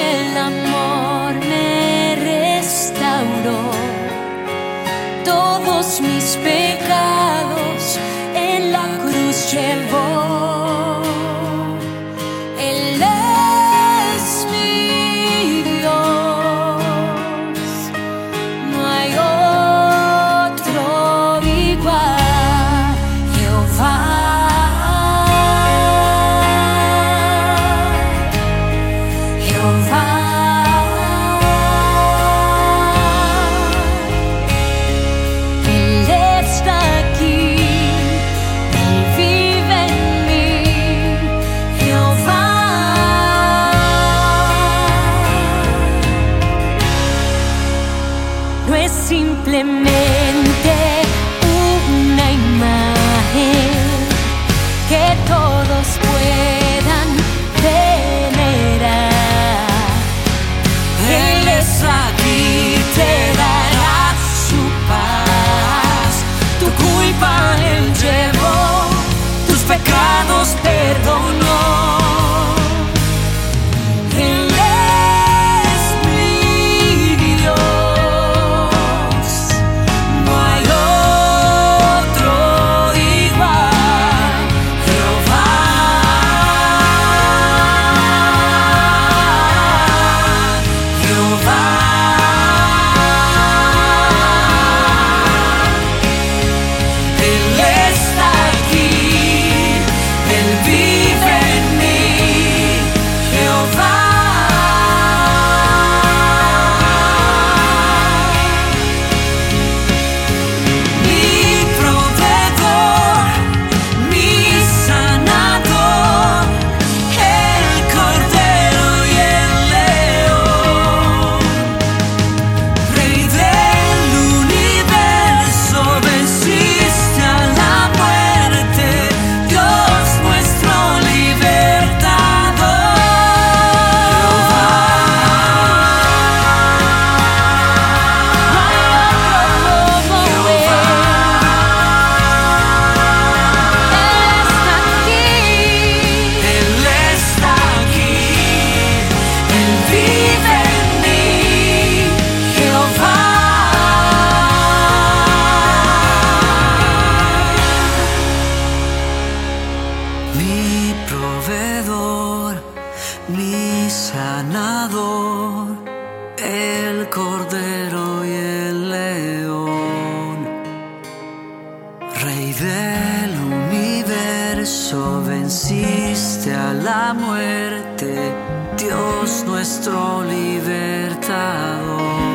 el amor me no es simplemente una imagen que todo mi sanador, el cordero y el león, rey del universo, venciste a la muerte, Dios nuestro libertador.